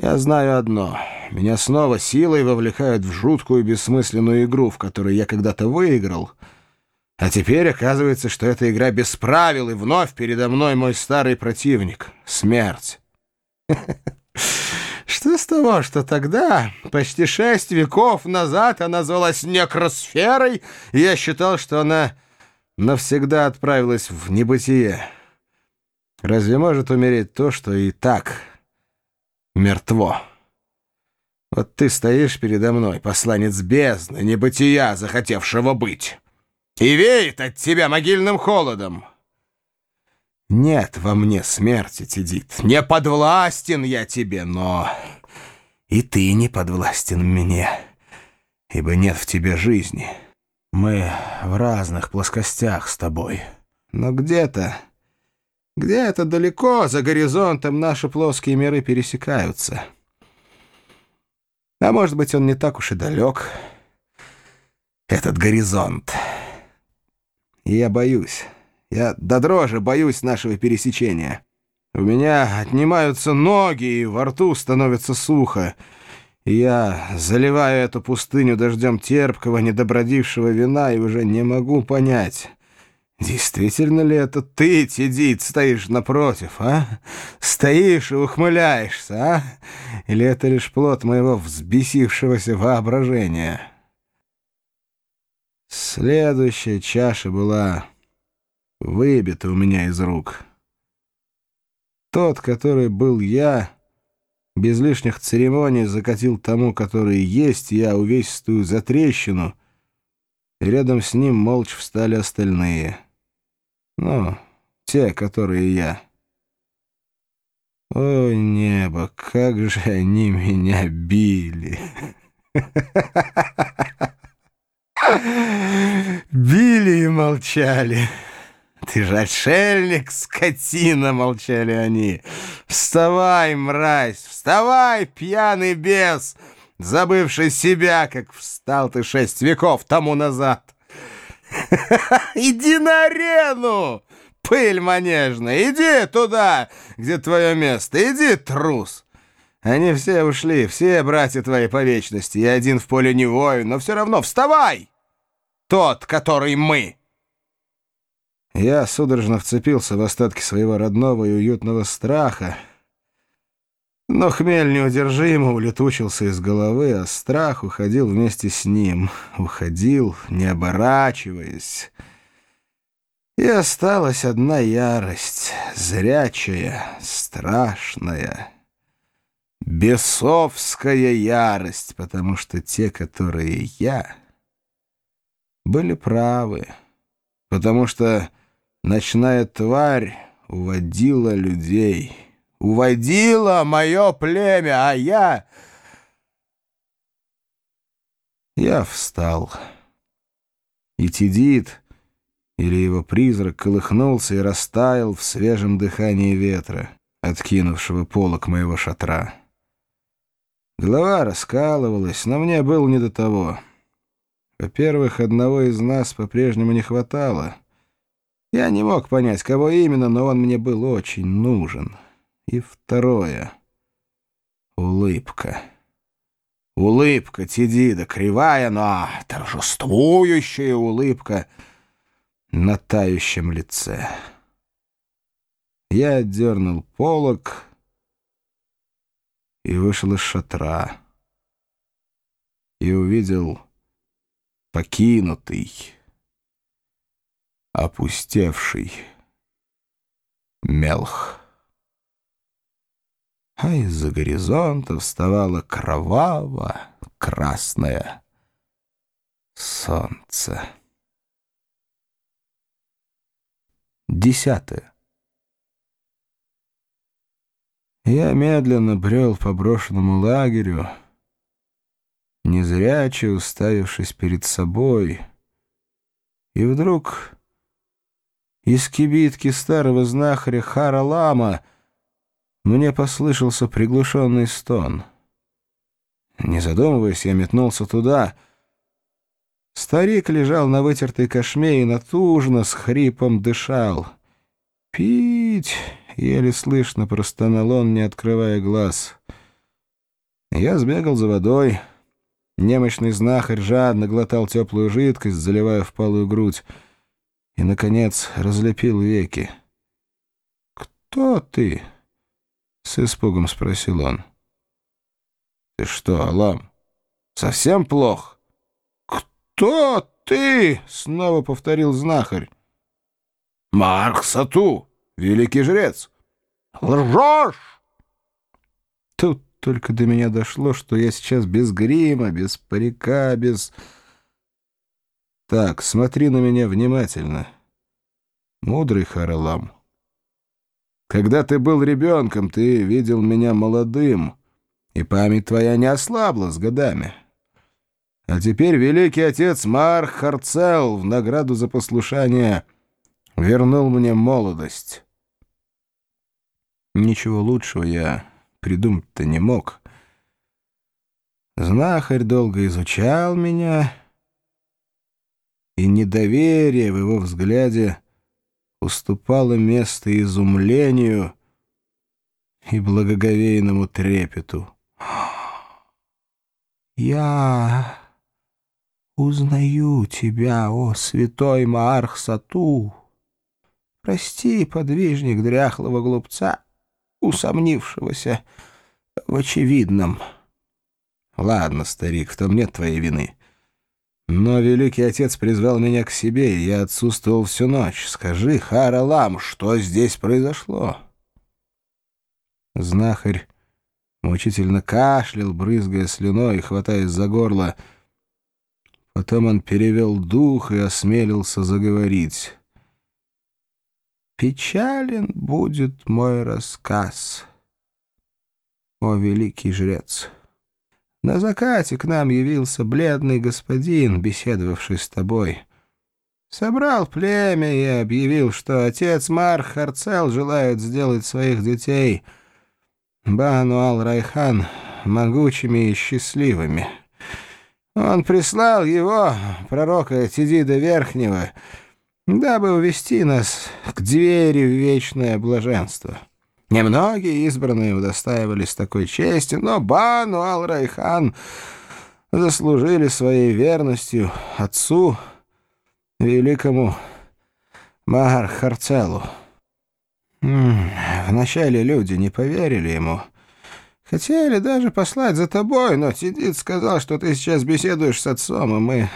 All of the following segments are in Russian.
Я знаю одно. Меня снова силой вовлекают в жуткую бессмысленную игру, в которой я когда-то выиграл. А теперь оказывается, что эта игра без правил, и вновь передо мной мой старый противник — смерть. Что с того, что тогда, почти шесть веков назад, она звалась некросферой, и я считал, что она навсегда отправилась в небытие? Разве может умереть то, что и так мертво? Вот ты стоишь передо мной, посланец бездны, небытия, захотевшего быть, и веет от тебя могильным холодом. Нет во мне смерти, Тедит, не подвластен я тебе, но и ты не подвластен мне, ибо нет в тебе жизни. Мы в разных плоскостях с тобой, но где-то, где-то далеко за горизонтом наши плоские миры пересекаются». А может быть, он не так уж и далек, этот горизонт. И я боюсь, я до дрожи боюсь нашего пересечения. У меня отнимаются ноги, и во рту становится сухо. И я заливаю эту пустыню дождем терпкого, недобродившего вина и уже не могу понять, Действительно ли это ты, Тедит, стоишь напротив, а? Стоишь и ухмыляешься, а? Или это лишь плод моего взбесившегося воображения? Следующая чаша была выбита у меня из рук. Тот, который был я, без лишних церемоний закатил тому, который есть я, увесистую затрещину, и рядом с ним молча встали остальные — ну, те, которые я. Ой, небо, как же они меня били. Били и молчали. Ты же отшельник, скотина, молчали они. Вставай, мразь, вставай, пьяный бес, забывший себя, как встал ты шесть веков тому назад. Иди на арену! Пыль манежная, иди туда, где твое место, иди, трус! Они все ушли, все братья твои по вечности, и один в поле не воин, но все равно вставай! Тот, который мы!» Я судорожно вцепился в остатки своего родного и уютного страха, но хмель неудержимо улетучился из головы, а страх уходил вместе с ним, уходил, не оборачиваясь. И осталась одна ярость, зрячая, страшная, бесовская ярость, потому что те, которые я, были правы, потому что ночная тварь уводила людей — уводила мое племя, а я... Я встал. И Тидит, или его призрак, колыхнулся и растаял в свежем дыхании ветра, откинувшего полок моего шатра. Голова раскалывалась, но мне было не до того. Во-первых, одного из нас по-прежнему не хватало. Я не мог понять, кого именно, но он мне был очень нужен». И второе. Улыбка. Улыбка Тедида, кривая, но торжествующая улыбка на тающем лице. Я отдернул полог и вышел из шатра. И увидел покинутый, опустевший мелх а из-за горизонта вставало кроваво-красное солнце. Десятое. Я медленно брел по брошенному лагерю, незряче уставившись перед собой, и вдруг из кибитки старого знахаря Хара Лама — мне послышался приглушенный стон. Не задумываясь, я метнулся туда. Старик лежал на вытертой кошме и натужно с хрипом дышал. «Пить!» — еле слышно простонал он, не открывая глаз. Я сбегал за водой. Немощный знахарь жадно глотал теплую жидкость, заливая впалую грудь, и, наконец, разлепил веки. «Кто ты?» — с испугом спросил он. «Ты что, Алам, совсем плох?» «Кто ты?» — снова повторил знахарь. «Марк Сату, великий жрец». «Лжешь!» Тут только до меня дошло, что я сейчас без грима, без парика, без... Так, смотри на меня внимательно. Мудрый Харалам. Когда ты был ребенком, ты видел меня молодым, и память твоя не ослабла с годами. А теперь великий отец Марх Харцел в награду за послушание вернул мне молодость. Ничего лучшего я придумать-то не мог. Знахарь долго изучал меня, и недоверие в его взгляде уступало место изумлению и благоговейному трепету. «Я узнаю тебя, о святой Маарх Сату! Прости, подвижник дряхлого глупца!» усомнившегося в очевидном. Ладно, старик, в том нет твоей вины. Но великий отец призвал меня к себе, и я отсутствовал всю ночь. Скажи, Харалам, что здесь произошло? Знахарь мучительно кашлял, брызгая слюной и хватаясь за горло. Потом он перевел дух и осмелился заговорить. Печален будет мой рассказ, о великий жрец. На закате к нам явился бледный господин, беседовавший с тобой. Собрал племя и объявил, что отец Марх Харцел желает сделать своих детей Бану Ал-Райхан могучими и счастливыми. Он прислал его, пророка Тидида Верхнего, дабы увести нас к двери в вечное блаженство. Немногие избранные удостаивались такой чести, но Бану Ал-Райхан заслужили своей верностью отцу, великому Махар-Харцелу. Вначале люди не поверили ему. Хотели даже послать за тобой, но Тидит сказал, что ты сейчас беседуешь с отцом, и мы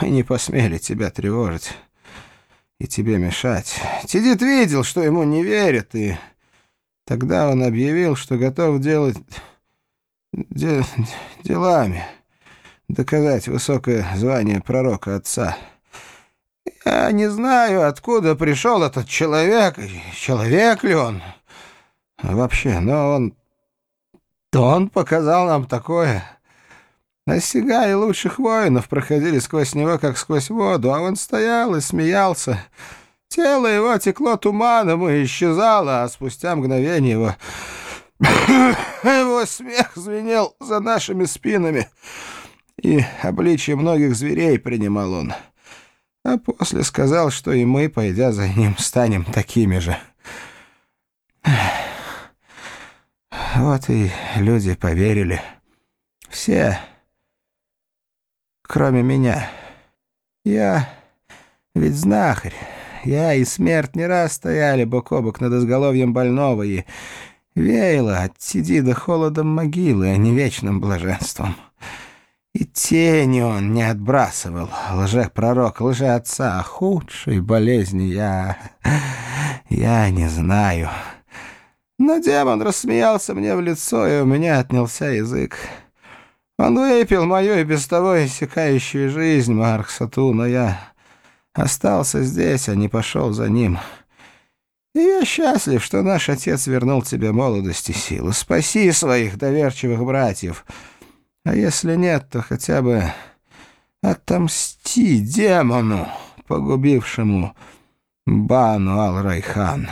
мы не посмели тебя тревожить и тебе мешать. Тидит видел, что ему не верят, и тогда он объявил, что готов делать де делами, доказать высокое звание пророка отца. Я не знаю, откуда пришел этот человек, человек ли он вообще, но он... То он показал нам такое... Осяга и лучших воинов проходили сквозь него, как сквозь воду, а он стоял и смеялся. Тело его текло туманом и исчезало, а спустя мгновение его... его смех звенел за нашими спинами, и обличие многих зверей принимал он. А после сказал, что и мы, пойдя за ним, станем такими же. Вот и люди поверили. Все кроме меня. Я ведь знахарь. Я и смерть не раз стояли бок о бок над изголовьем больного, и веяло от до холодом могилы, а не вечным блаженством. И тени он не отбрасывал, лже-пророк, лже-отца, а худшей болезни я... я не знаю. Но демон рассмеялся мне в лицо, и у меня отнялся язык. Он выпил мою и без того иссякающую жизнь, Марк Сату, но я остался здесь, а не пошел за ним. И я счастлив, что наш отец вернул тебе молодость и силу. Спаси своих доверчивых братьев. А если нет, то хотя бы отомсти демону, погубившему Бану Ал-Райхан».